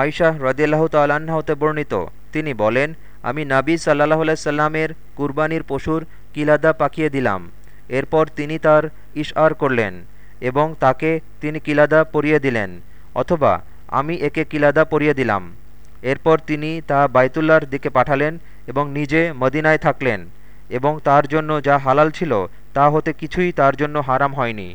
আয়শাহ রদিয়াল্লাহ তাল্লাহ্ন হতে বর্ণিত। তিনি বলেন, আমি নাবি সাল্লাহ সাল্লামের কুরবানির পশুর কিলাদা পাকিয়ে দিলাম। এরপর তিনি তার ইশআর করলেন এবং তাকে তিনি কিলাদা পরিয়ে দিলেন, অথবা আমি একে কিলাদা পরিয়ে দিলাম। এরপর তিনি তা বাইতুল্লার দিকে পাঠালেন এবং নিজে মদিনায় থাকলেন এবং তার জন্য যা হালাল ছিল তা হতে কিছুই তার জন্য হারাম হয়নি।